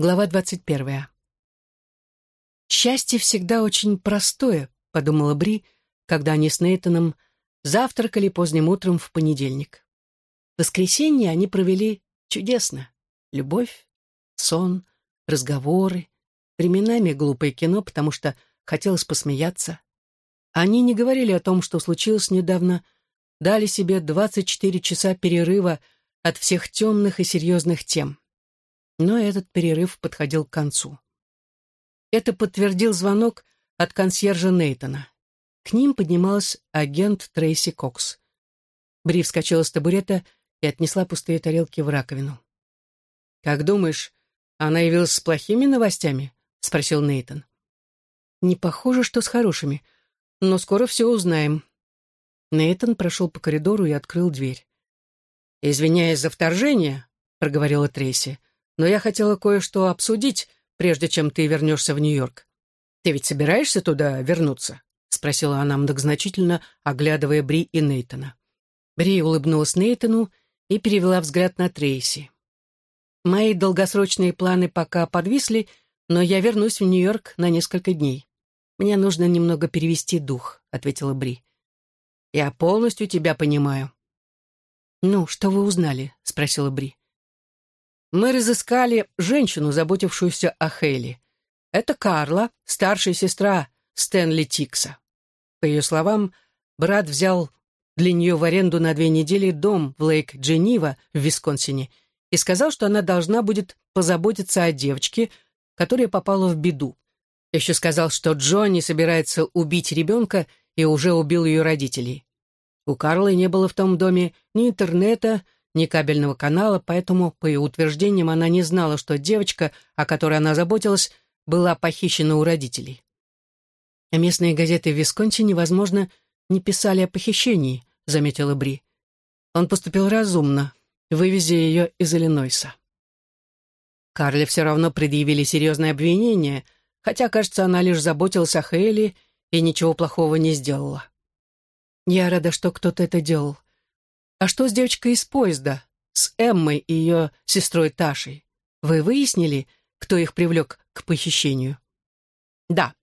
Глава двадцать первая. «Счастье всегда очень простое», — подумала Бри, когда они с Нейтаном завтракали поздним утром в понедельник. Воскресенье они провели чудесно. Любовь, сон, разговоры, временами глупое кино, потому что хотелось посмеяться. Они не говорили о том, что случилось недавно, дали себе 24 часа перерыва от всех темных и серьезных тем но этот перерыв подходил к концу. Это подтвердил звонок от консьержа Нейтона. К ним поднималась агент Трейси Кокс. Бри вскочила с табурета и отнесла пустые тарелки в раковину. «Как думаешь, она явилась с плохими новостями?» — спросил Нейтон. «Не похоже, что с хорошими, но скоро все узнаем». Нейтон прошел по коридору и открыл дверь. «Извиняюсь за вторжение», — проговорила Трейси, — но я хотела кое-что обсудить, прежде чем ты вернешься в Нью-Йорк. Ты ведь собираешься туда вернуться?» — спросила она многозначительно, оглядывая Бри и Нейтона. Бри улыбнулась Нейтану и перевела взгляд на Трейси. «Мои долгосрочные планы пока подвисли, но я вернусь в Нью-Йорк на несколько дней. Мне нужно немного перевести дух», — ответила Бри. «Я полностью тебя понимаю». «Ну, что вы узнали?» — спросила Бри. Мы разыскали женщину, заботившуюся о Хейли. Это Карла, старшая сестра Стэнли Тикса. По ее словам, брат взял для нее в аренду на две недели дом в Лейк-Дженива в Висконсине и сказал, что она должна будет позаботиться о девочке, которая попала в беду. Еще сказал, что Джонни собирается убить ребенка и уже убил ее родителей. У Карлы не было в том доме ни интернета, ни кабельного канала, поэтому, по ее утверждениям, она не знала, что девочка, о которой она заботилась, была похищена у родителей. А местные газеты в Висконсине, возможно, не писали о похищении, заметила Бри. Он поступил разумно, вывезя ее из Иллинойса. Карле все равно предъявили серьезное обвинение, хотя, кажется, она лишь заботилась о Хейли и ничего плохого не сделала. Я рада, что кто-то это делал. А что с девочкой из поезда, с Эммой и ее сестрой Ташей? Вы выяснили, кто их привлек к похищению? Да,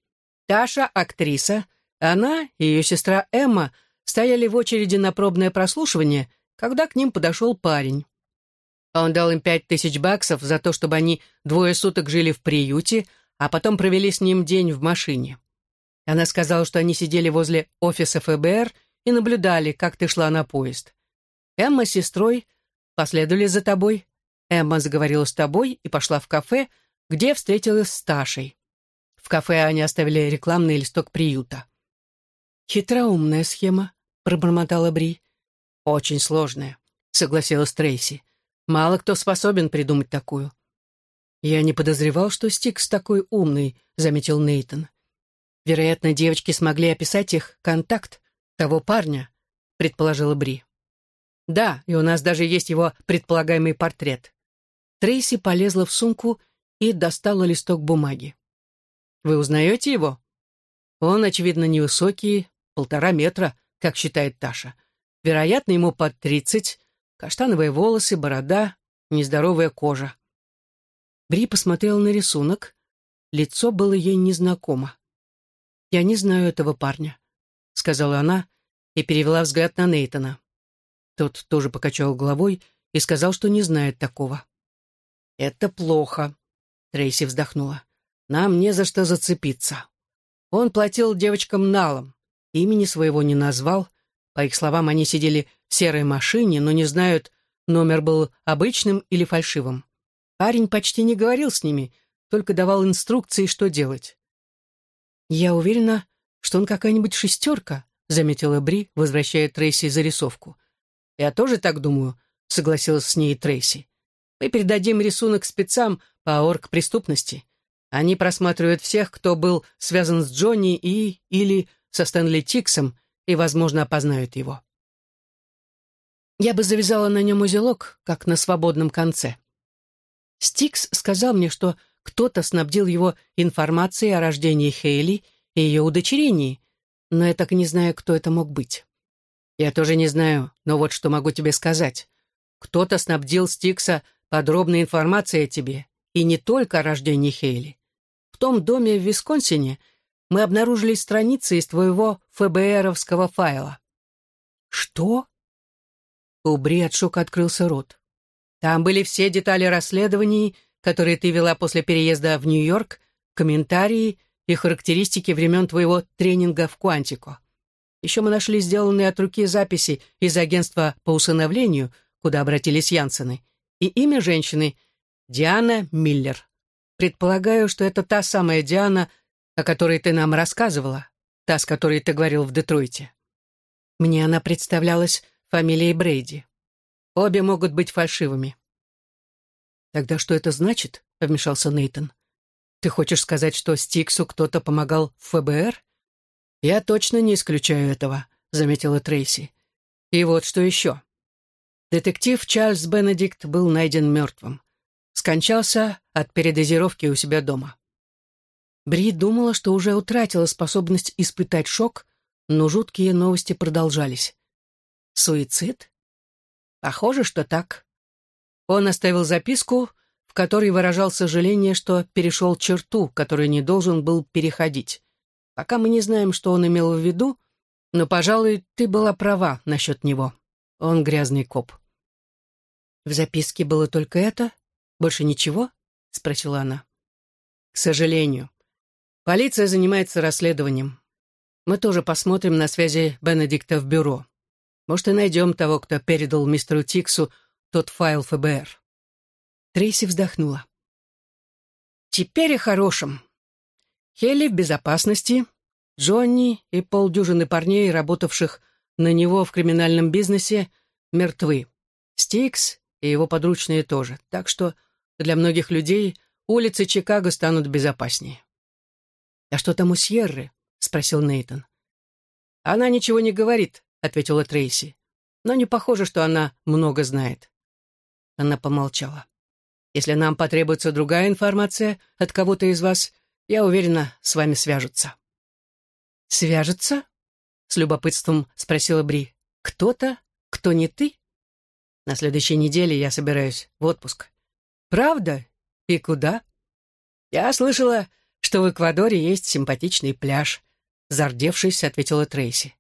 Таша — актриса. Она и ее сестра Эмма стояли в очереди на пробное прослушивание, когда к ним подошел парень. Он дал им пять тысяч баксов за то, чтобы они двое суток жили в приюте, а потом провели с ним день в машине. Она сказала, что они сидели возле офиса ФБР и наблюдали, как ты шла на поезд. Эмма с сестрой последовали за тобой. Эмма заговорила с тобой и пошла в кафе, где встретилась с Ташей. В кафе они оставили рекламный листок приюта. «Хитроумная схема», — пробормотала Бри. «Очень сложная», — согласилась Трейси. «Мало кто способен придумать такую». «Я не подозревал, что Стикс такой умный», — заметил Нейтон. «Вероятно, девочки смогли описать их контакт того парня», — предположила Бри. Да, и у нас даже есть его предполагаемый портрет. Трейси полезла в сумку и достала листок бумаги. Вы узнаете его? Он, очевидно, невысокий, полтора метра, как считает Таша. Вероятно, ему под тридцать, каштановые волосы, борода, нездоровая кожа. Бри посмотрела на рисунок. Лицо было ей незнакомо. «Я не знаю этого парня», — сказала она и перевела взгляд на Нейтона. Тот тоже покачал головой и сказал, что не знает такого. «Это плохо», — Трейси вздохнула. «Нам не за что зацепиться. Он платил девочкам налом, имени своего не назвал. По их словам, они сидели в серой машине, но не знают, номер был обычным или фальшивым. Парень почти не говорил с ними, только давал инструкции, что делать. «Я уверена, что он какая-нибудь шестерка», — заметила Бри, возвращая Трейси зарисовку. «Я тоже так думаю», — согласилась с ней Трейси. «Мы передадим рисунок спецам по оргпреступности. Они просматривают всех, кто был связан с Джонни и или со Стэнли Тиксом, и, возможно, опознают его». Я бы завязала на нем узелок, как на свободном конце. Стикс сказал мне, что кто-то снабдил его информацией о рождении Хейли и ее удочерении, но я так и не знаю, кто это мог быть. Я тоже не знаю, но вот что могу тебе сказать. Кто-то снабдил Стикса подробной информацией о тебе, И не только о рождении Хейли. В том доме в Висконсине мы обнаружили страницы из твоего ФБРовского файла. Что? У Бри от шока открылся рот. Там были все детали расследований, которые ты вела после переезда в Нью-Йорк, комментарии и характеристики времен твоего тренинга в Квантико. Еще мы нашли сделанные от руки записи из агентства по усыновлению, куда обратились Янсены, и имя женщины — Диана Миллер. Предполагаю, что это та самая Диана, о которой ты нам рассказывала, та, с которой ты говорил в Детройте. Мне она представлялась фамилией Брейди. Обе могут быть фальшивыми. «Тогда что это значит?» — вмешался Нейтон. «Ты хочешь сказать, что Стиксу кто-то помогал в ФБР?» «Я точно не исключаю этого», — заметила Трейси. «И вот что еще. Детектив Чарльз Бенедикт был найден мертвым. Скончался от передозировки у себя дома». Бри думала, что уже утратила способность испытать шок, но жуткие новости продолжались. «Суицид?» «Похоже, что так», он оставил записку, в которой выражал сожаление, что перешел черту, которую не должен был переходить. Пока мы не знаем, что он имел в виду, но, пожалуй, ты была права насчет него. Он грязный коп. «В записке было только это? Больше ничего?» — спросила она. «К сожалению. Полиция занимается расследованием. Мы тоже посмотрим на связи Бенедикта в бюро. Может, и найдем того, кто передал мистеру Тиксу тот файл ФБР. Трейси вздохнула. Теперь о хорошем. Хелли в безопасности, Джонни и полдюжины парней, работавших на него в криминальном бизнесе, мертвы. Стикс и его подручные тоже. Так что для многих людей улицы Чикаго станут безопаснее. «А что там у Сьерры?» — спросил Нейтон. «Она ничего не говорит», — ответила Трейси. «Но не похоже, что она много знает». Она помолчала. «Если нам потребуется другая информация от кого-то из вас, я уверена, с вами свяжутся». «Свяжутся?» — с любопытством спросила Бри. «Кто-то? Кто не ты?» «На следующей неделе я собираюсь в отпуск». «Правда? И куда?» «Я слышала, что в Эквадоре есть симпатичный пляж», — зардевшись, ответила Трейси.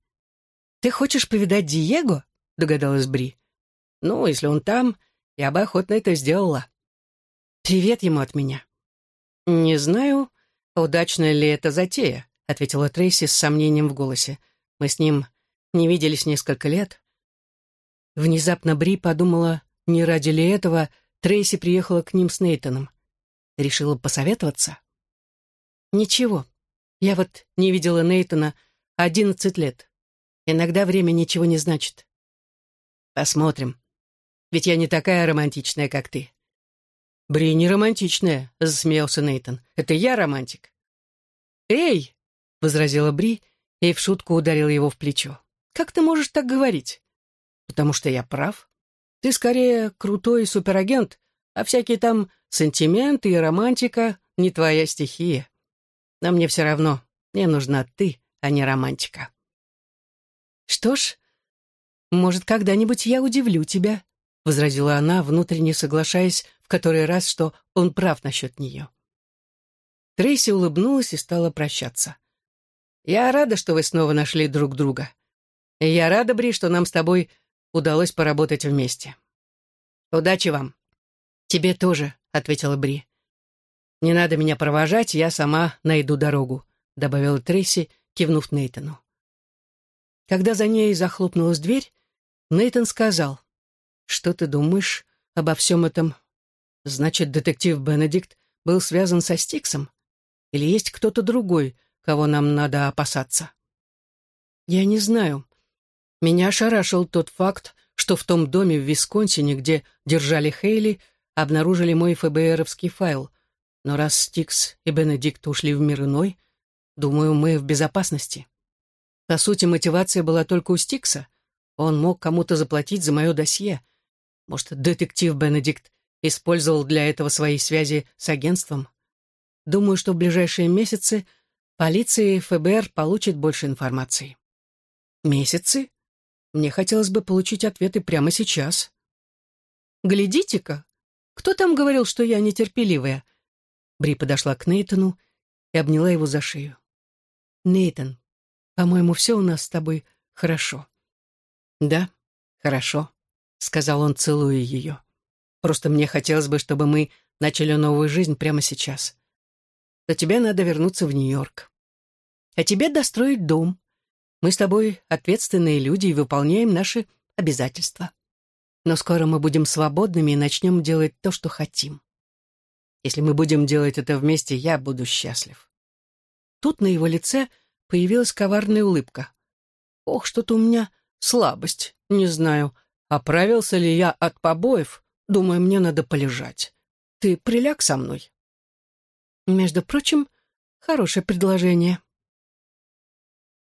«Ты хочешь повидать Диего?» — догадалась Бри. «Ну, если он там, я бы охотно это сделала. Привет ему от меня. Не знаю, удачная ли это затея, ответила Трейси с сомнением в голосе. Мы с ним не виделись несколько лет. Внезапно Бри подумала, не ради ли этого Трейси приехала к ним с Нейтаном. Решила посоветоваться? Ничего. Я вот не видела Нейтана одиннадцать лет. Иногда время ничего не значит. Посмотрим. Ведь я не такая романтичная, как ты». «Бри не романтичная», — засмеялся Нейтон. «Это я романтик». «Эй!» — возразила Бри и в шутку ударила его в плечо. «Как ты можешь так говорить?» «Потому что я прав. Ты скорее крутой суперагент, а всякие там сантименты и романтика — не твоя стихия. Но мне все равно, мне нужна ты, а не романтика». «Что ж, может, когда-нибудь я удивлю тебя», возразила она, внутренне соглашаясь в который раз, что он прав насчет нее. Трейси улыбнулась и стала прощаться. «Я рада, что вы снова нашли друг друга. И я рада, Бри, что нам с тобой удалось поработать вместе. Удачи вам». «Тебе тоже», — ответила Бри. «Не надо меня провожать, я сама найду дорогу», — добавила Трейси, кивнув Нейтану. Когда за ней захлопнулась дверь, Нейтан сказал, что ты думаешь обо всем этом? Значит, детектив Бенедикт был связан со Стиксом? Или есть кто-то другой, кого нам надо опасаться? Я не знаю. Меня ошарашил тот факт, что в том доме в Висконсине, где держали Хейли, обнаружили мой ФБРовский файл. Но раз Стикс и Бенедикт ушли в мир иной, думаю, мы в безопасности. По сути, мотивация была только у Стикса. Он мог кому-то заплатить за мое досье — может, детектив Бенедикт использовал для этого свои связи с агентством? Думаю, что в ближайшие месяцы полиция и ФБР получат больше информации. Месяцы? Мне хотелось бы получить ответы прямо сейчас. Глядите-ка, кто там говорил, что я нетерпеливая? Бри подошла к Нейтану и обняла его за шею. «Нейтан, по-моему, все у нас с тобой хорошо». «Да, хорошо», — сказал он, целуя ее. «Просто мне хотелось бы, чтобы мы начали новую жизнь прямо сейчас. Но тебе надо вернуться в Нью-Йорк. А тебе достроить дом. Мы с тобой ответственные люди и выполняем наши обязательства. Но скоро мы будем свободными и начнем делать то, что хотим. Если мы будем делать это вместе, я буду счастлив. Тут на его лице появилась коварная улыбка. Ох, что-то у меня слабость. Не знаю, оправился ли я от побоев. Думаю, мне надо полежать. Ты приляг со мной. Между прочим, хорошее предложение.